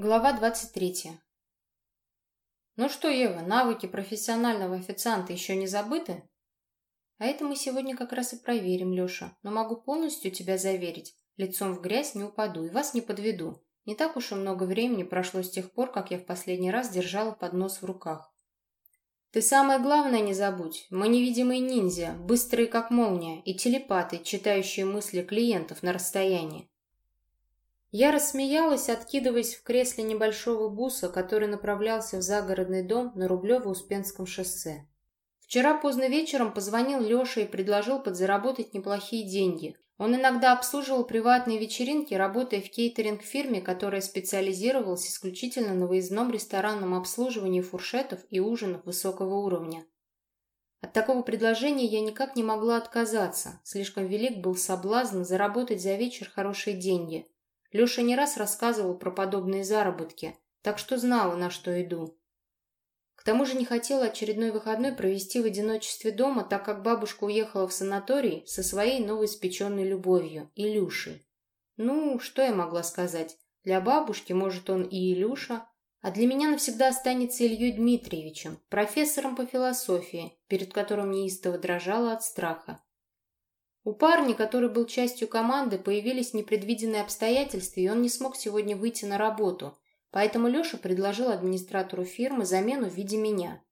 Глава 23. Ну что, Ева, навыки профессионального официанта еще не забыты? А это мы сегодня как раз и проверим, Леша. Но могу полностью тебя заверить. Лицом в грязь не упаду и вас не подведу. Не так уж и много времени прошло с тех пор, как я в последний раз держала поднос в руках. Ты самое главное не забудь. Мы невидимые ниндзя, быстрые как молния, и телепаты, читающие мысли клиентов на расстоянии. Я рассмеялась, откидываясь в кресле небольшого буса, который направлялся в загородный дом на Рублево-Успенском шоссе. Вчера поздно вечером позвонил Леша и предложил подзаработать неплохие деньги. Он иногда обслуживал приватные вечеринки, работая в кейтеринг-фирме, которая специализировалась исключительно на выездном ресторанном обслуживании фуршетов и ужинов высокого уровня. От такого предложения я никак не могла отказаться. Слишком велик был соблазн заработать за вечер хорошие деньги – Леша не раз рассказывал про подобные заработки, так что знала, на что иду. К тому же не хотела очередной выходной провести в одиночестве дома, так как бабушка уехала в санаторий со своей новоиспеченной любовью, Илюшей. Ну, что я могла сказать? Для бабушки, может, он и Илюша, а для меня навсегда останется Ильей Дмитриевичем, профессором по философии, перед которым неистово дрожала от страха. У парня, который был частью команды, появились непредвиденные обстоятельства, и он не смог сегодня выйти на работу. Поэтому Леша предложил администратору фирмы замену в виде меня.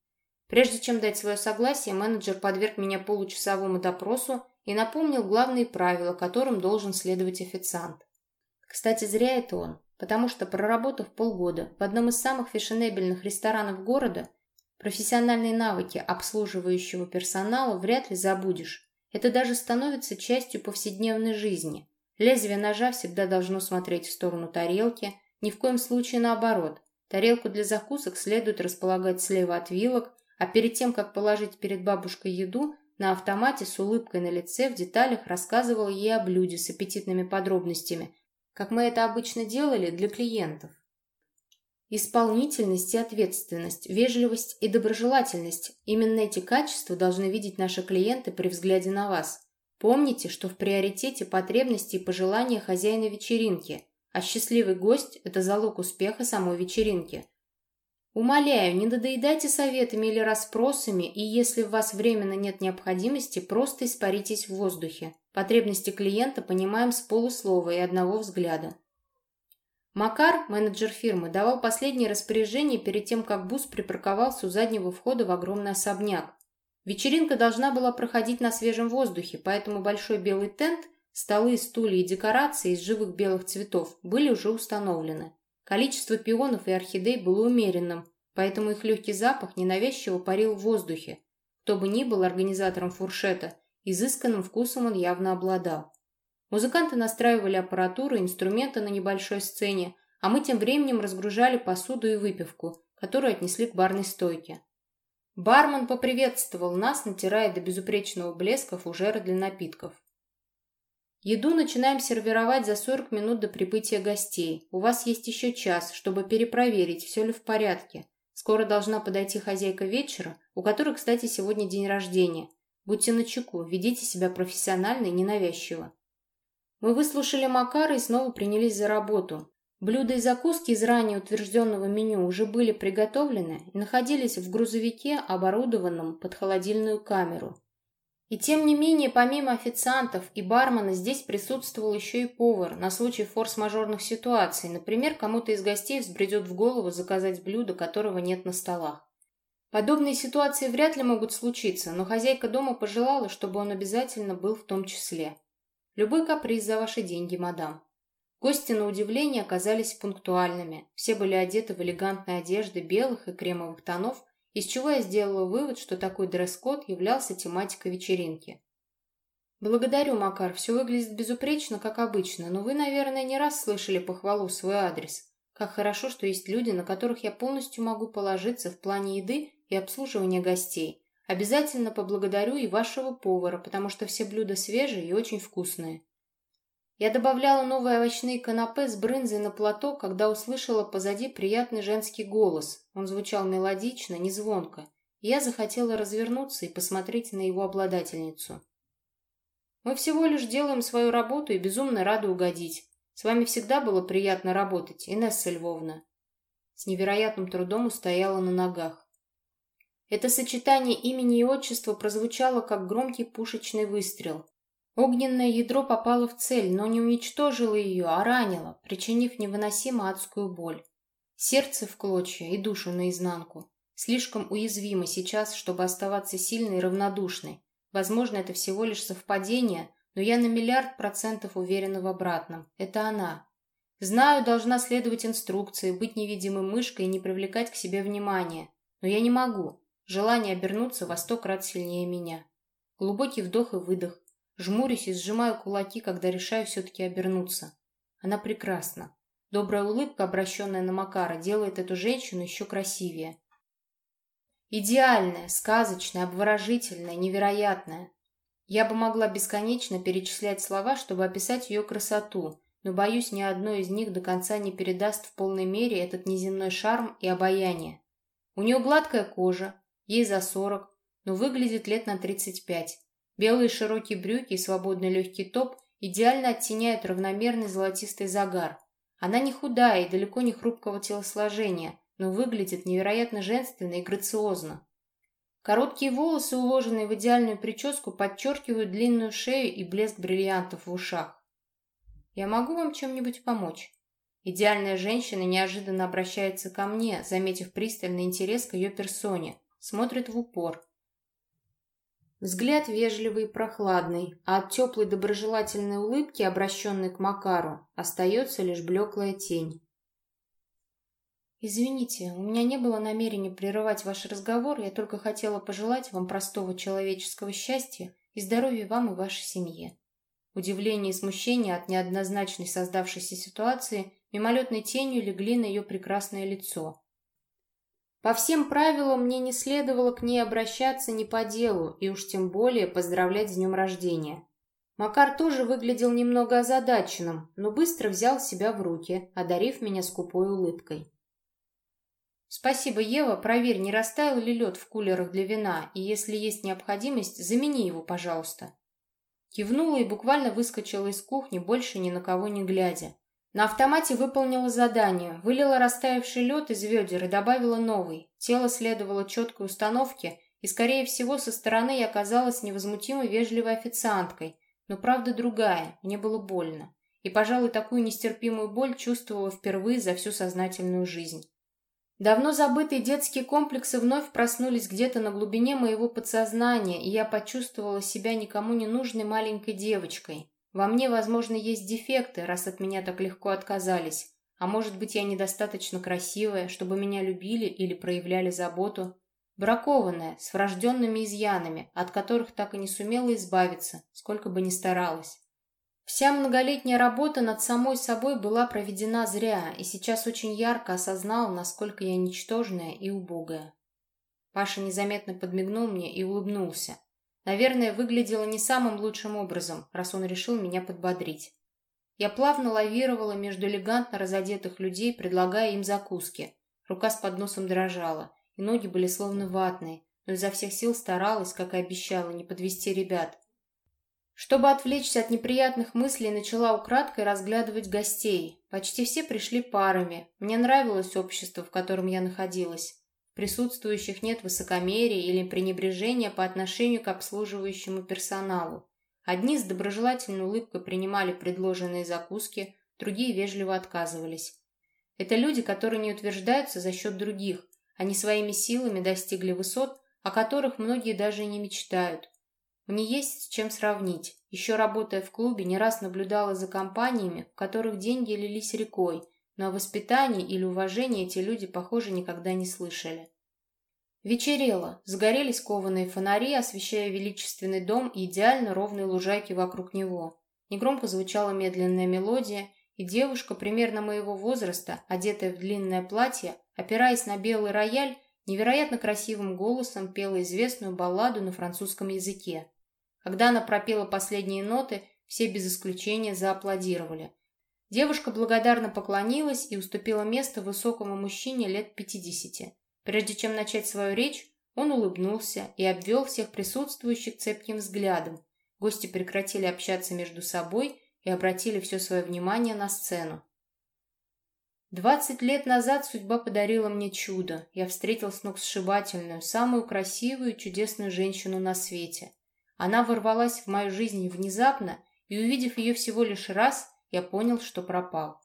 Прежде чем дать свое согласие, менеджер подверг меня получасовому допросу и напомнил главные правила, которым должен следовать официант. Кстати, зря это он, потому что, проработав полгода в одном из самых фешенебельных ресторанов города, профессиональные навыки обслуживающего персонала вряд ли забудешь. Это даже становится частью повседневной жизни. Лезвие ножа всегда должно смотреть в сторону тарелки, ни в коем случае наоборот. Тарелку для закусок следует располагать слева от вилок, а перед тем, как положить перед бабушкой еду, на автомате с улыбкой на лице в деталях рассказывал ей о блюде с аппетитными подробностями, как мы это обычно делали для клиентов. Исполнительность и ответственность, вежливость и доброжелательность – именно эти качества должны видеть наши клиенты при взгляде на вас. Помните, что в приоритете потребности и пожелания хозяина вечеринки, а счастливый гость – это залог успеха самой вечеринки. Умоляю, не додоедайте советами или расспросами, и если в вас временно нет необходимости, просто испаритесь в воздухе. Потребности клиента понимаем с полуслова и одного взгляда. Макар, менеджер фирмы, давал последние распоряжения перед тем, как бус припарковался у заднего входа в огромный особняк. Вечеринка должна была проходить на свежем воздухе, поэтому большой белый тент, столы, стулья и декорации из живых белых цветов были уже установлены. Количество пионов и орхидей было умеренным, поэтому их легкий запах ненавязчиво парил в воздухе. Кто бы ни был организатором фуршета, изысканным вкусом он явно обладал. Музыканты настраивали аппаратуру и инструменты на небольшой сцене, а мы тем временем разгружали посуду и выпивку, которую отнесли к барной стойке. Бармен поприветствовал нас, натирая до безупречного блеска фужеры для напитков. Еду начинаем сервировать за 40 минут до прибытия гостей. У вас есть еще час, чтобы перепроверить, все ли в порядке. Скоро должна подойти хозяйка вечера, у которой, кстати, сегодня день рождения. Будьте начеку, ведите себя профессионально и ненавязчиво. Мы выслушали Макара и снова принялись за работу. Блюда и закуски из ранее утвержденного меню уже были приготовлены и находились в грузовике, оборудованном под холодильную камеру. И тем не менее, помимо официантов и бармена, здесь присутствовал еще и повар на случай форс-мажорных ситуаций. Например, кому-то из гостей взбредет в голову заказать блюдо, которого нет на столах. Подобные ситуации вряд ли могут случиться, но хозяйка дома пожелала, чтобы он обязательно был в том числе. Любой каприз за ваши деньги, мадам. Гости, на удивление, оказались пунктуальными. Все были одеты в элегантные одежды белых и кремовых тонов, из чего я сделала вывод, что такой дресс-код являлся тематикой вечеринки. «Благодарю, Макар, все выглядит безупречно, как обычно, но вы, наверное, не раз слышали похвалу в свой адрес. Как хорошо, что есть люди, на которых я полностью могу положиться в плане еды и обслуживания гостей. Обязательно поблагодарю и вашего повара, потому что все блюда свежие и очень вкусные. Я добавляла новые овощные канапе с брынзой на платок, когда услышала позади приятный женский голос. Он звучал мелодично, не звонко. Я захотела развернуться и посмотреть на его обладательницу. Мы всего лишь делаем свою работу и безумно рады угодить. С вами всегда было приятно работать, Инесса Львовна. с невероятным трудом устояла на ногах. Это сочетание имени и отчества прозвучало, как громкий пушечный выстрел. Огненное ядро попало в цель, но не уничтожило ее, а ранило, причинив невыносимо адскую боль. Сердце в клочья и душу наизнанку. Слишком уязвимо сейчас, чтобы оставаться сильной и равнодушной. Возможно, это всего лишь совпадение, но я на миллиард процентов уверена в обратном. Это она. Знаю, должна следовать инструкции, быть невидимой мышкой и не привлекать к себе внимания. Но я не могу. Желание обернуться во сто крат сильнее меня. Глубокий вдох и выдох. Жмурюсь и сжимаю кулаки, когда решаю все-таки обернуться. Она прекрасна. Добрая улыбка, обращенная на Макара, делает эту женщину еще красивее. Идеальная, сказочная, обворожительная, невероятная. Я бы могла бесконечно перечислять слова, чтобы описать ее красоту, но, боюсь, ни одно из них до конца не передаст в полной мере этот неземной шарм и обаяние. У нее гладкая кожа, ей за сорок, но выглядит лет на тридцать пять. Белые широкие брюки и свободный легкий топ идеально оттеняют равномерный золотистый загар. Она не худая и далеко не хрупкого телосложения, но выглядит невероятно женственно и грациозно. Короткие волосы, уложенные в идеальную прическу, подчеркивают длинную шею и блеск бриллиантов в ушах. «Я могу вам чем-нибудь помочь?» Идеальная женщина неожиданно обращается ко мне, заметив пристальный интерес к ее персоне, смотрит в упор. Взгляд вежливый и прохладный, а от теплой доброжелательной улыбки, обращенной к Макару, остается лишь блеклая тень. «Извините, у меня не было намерения прерывать ваш разговор, я только хотела пожелать вам простого человеческого счастья и здоровья вам и вашей семье». Удивление и смущение от неоднозначной создавшейся ситуации мимолетной тенью легли на ее прекрасное лицо. По всем правилам мне не следовало к ней обращаться не по делу и уж тем более поздравлять с днем рождения. Макар тоже выглядел немного озадаченным, но быстро взял себя в руки, одарив меня скупой улыбкой. «Спасибо, Ева. Проверь, не растаял ли лед в кулерах для вина, и если есть необходимость, замени его, пожалуйста». Кивнула и буквально выскочила из кухни, больше ни на кого не глядя. На автомате выполнила задание, вылила растаявший лед из ведер и добавила новый. Тело следовало четкой установке, и, скорее всего, со стороны я оказалась невозмутимо вежливой официанткой, но правда другая, мне было больно. И, пожалуй, такую нестерпимую боль чувствовала впервые за всю сознательную жизнь. Давно забытые детские комплексы вновь проснулись где-то на глубине моего подсознания, и я почувствовала себя никому не нужной маленькой девочкой. Во мне, возможно, есть дефекты, раз от меня так легко отказались. А может быть, я недостаточно красивая, чтобы меня любили или проявляли заботу. Бракованная, с врожденными изъянами, от которых так и не сумела избавиться, сколько бы ни старалась. Вся многолетняя работа над самой собой была проведена зря, и сейчас очень ярко осознал, насколько я ничтожная и убогая. Паша незаметно подмигнул мне и улыбнулся. Наверное, выглядело не самым лучшим образом, раз он решил меня подбодрить. Я плавно лавировала между элегантно разодетых людей, предлагая им закуски. Рука с подносом дрожала, и ноги были словно ватные, но изо всех сил старалась, как и обещала, не подвести ребят. Чтобы отвлечься от неприятных мыслей, начала украдкой разглядывать гостей. Почти все пришли парами. Мне нравилось общество, в котором я находилась. Присутствующих нет высокомерия или пренебрежения по отношению к обслуживающему персоналу. Одни с доброжелательной улыбкой принимали предложенные закуски, другие вежливо отказывались. Это люди, которые не утверждаются за счет других. Они своими силами достигли высот, о которых многие даже не мечтают. Мне есть с чем сравнить. Еще работая в клубе, не раз наблюдала за компаниями, в которых деньги лились рекой, но о воспитании или уважении эти люди, похоже, никогда не слышали. Вечерело, загорелись кованые фонари, освещая величественный дом и идеально ровные лужайки вокруг него. Негромко звучала медленная мелодия, и девушка примерно моего возраста, одетая в длинное платье, опираясь на белый рояль, невероятно красивым голосом пела известную балладу на французском языке. Когда она пропела последние ноты, все без исключения зааплодировали. Девушка благодарно поклонилась и уступила место высокому мужчине лет пятидесяти. Прежде чем начать свою речь, он улыбнулся и обвел всех присутствующих цепким взглядом. Гости прекратили общаться между собой и обратили все свое внимание на сцену. Двадцать лет назад судьба подарила мне чудо. Я встретил сногсшибательную, самую красивую и чудесную женщину на свете. Она ворвалась в мою жизнь внезапно, и, увидев ее всего лишь раз, я понял, что пропал.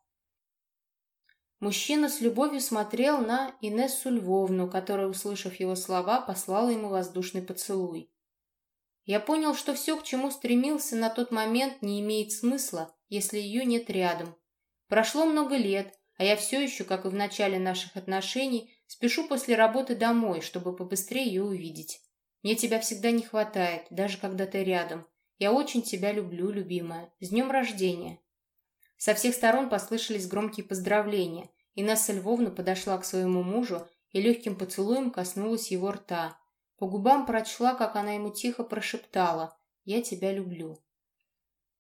Мужчина с любовью смотрел на Инессу Львовну, которая, услышав его слова, послала ему воздушный поцелуй. Я понял, что все, к чему стремился на тот момент, не имеет смысла, если ее нет рядом. Прошло много лет, а я все еще, как и в начале наших отношений, спешу после работы домой, чтобы побыстрее ее увидеть. Мне тебя всегда не хватает, даже когда ты рядом. Я очень тебя люблю, любимая. С днем рождения!» Со всех сторон послышались громкие поздравления. Инесса Львовна подошла к своему мужу и легким поцелуем коснулась его рта. По губам прочла, как она ему тихо прошептала «Я тебя люблю».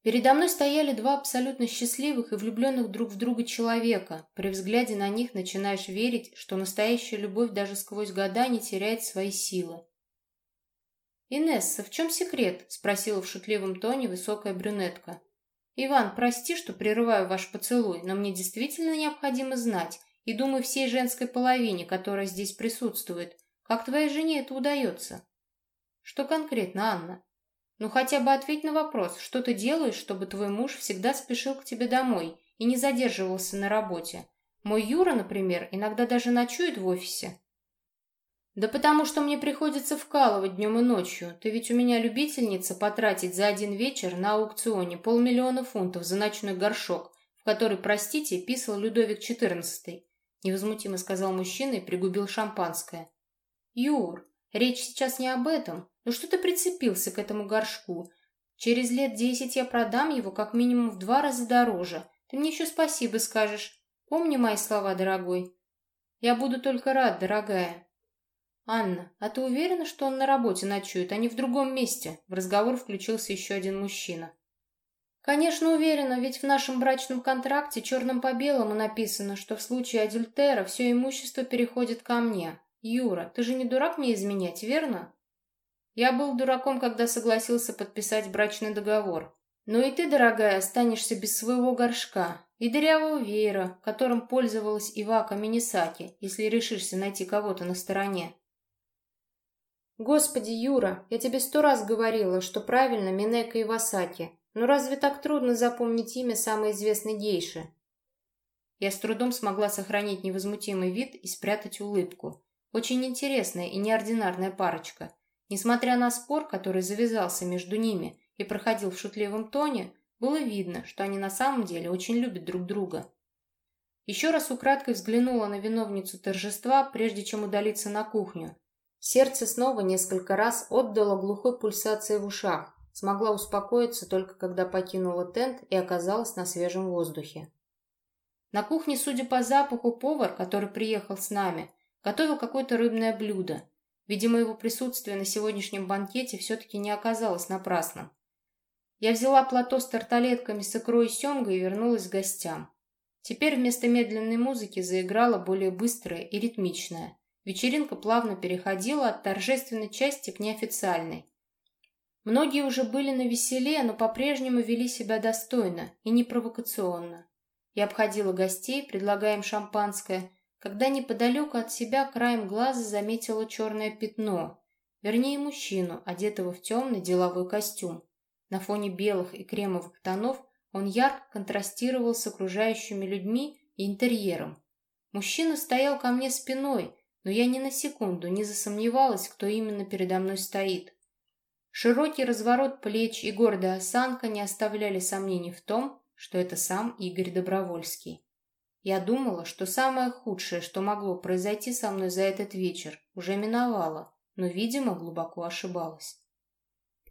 Передо мной стояли два абсолютно счастливых и влюбленных друг в друга человека. При взгляде на них начинаешь верить, что настоящая любовь даже сквозь года не теряет свои силы. «Инесса, в чем секрет?» – спросила в шутливом тоне высокая брюнетка. «Иван, прости, что прерываю ваш поцелуй, но мне действительно необходимо знать, и думаю всей женской половине, которая здесь присутствует, как твоей жене это удается?» «Что конкретно, Анна?» Ну хотя бы ответь на вопрос, что ты делаешь, чтобы твой муж всегда спешил к тебе домой и не задерживался на работе? Мой Юра, например, иногда даже ночует в офисе. Да потому что мне приходится вкалывать днем и ночью. Ты ведь у меня любительница потратить за один вечер на аукционе полмиллиона фунтов за ночной горшок, в который, простите, писал Людовик XIV. Невозмутимо сказал мужчина и пригубил шампанское. Юр, речь сейчас не об этом. Ну что ты прицепился к этому горшку? Через лет десять я продам его как минимум в два раза дороже. Ты мне еще спасибо скажешь. Помни мои слова, дорогой. Я буду только рад, дорогая. Анна, а ты уверена, что он на работе ночует, а не в другом месте? В разговор включился еще один мужчина. Конечно, уверена, ведь в нашем брачном контракте черным по белому написано, что в случае адюльтера все имущество переходит ко мне. Юра, ты же не дурак мне изменять, верно? Я был дураком, когда согласился подписать брачный договор. Но и ты, дорогая, останешься без своего горшка и дырявого веера, которым пользовалась Ивака Минисаки, если решишься найти кого-то на стороне. Господи, Юра, я тебе сто раз говорила, что правильно Минека Ивасаки. Но разве так трудно запомнить имя самой известной гейши? Я с трудом смогла сохранить невозмутимый вид и спрятать улыбку. Очень интересная и неординарная парочка. Несмотря на спор, который завязался между ними и проходил в шутливом тоне, было видно, что они на самом деле очень любят друг друга. Еще раз украдкой взглянула на виновницу торжества, прежде чем удалиться на кухню. Сердце снова несколько раз отдало глухой пульсации в ушах. Смогла успокоиться только когда покинула тент и оказалась на свежем воздухе. На кухне, судя по запаху, повар, который приехал с нами, готовил какое-то рыбное блюдо. Видимо, его присутствие на сегодняшнем банкете все-таки не оказалось напрасным. Я взяла плато с тарталетками с икрой и семгой и вернулась к гостям. Теперь вместо медленной музыки заиграла более быстрая и ритмичная. Вечеринка плавно переходила от торжественной части к неофициальной. Многие уже были на веселе, но по-прежнему вели себя достойно и не провокационно. Я обходила гостей, предлагая им шампанское, когда неподалеку от себя краем глаза заметила черное пятно, вернее мужчину, одетого в темный деловой костюм. На фоне белых и кремовых тонов он ярко контрастировал с окружающими людьми и интерьером. Мужчина стоял ко мне спиной, но я ни на секунду не засомневалась, кто именно передо мной стоит. Широкий разворот плеч и гордая осанка не оставляли сомнений в том, что это сам Игорь Добровольский. Я думала, что самое худшее, что могло произойти со мной за этот вечер, уже миновало, но, видимо, глубоко ошибалась.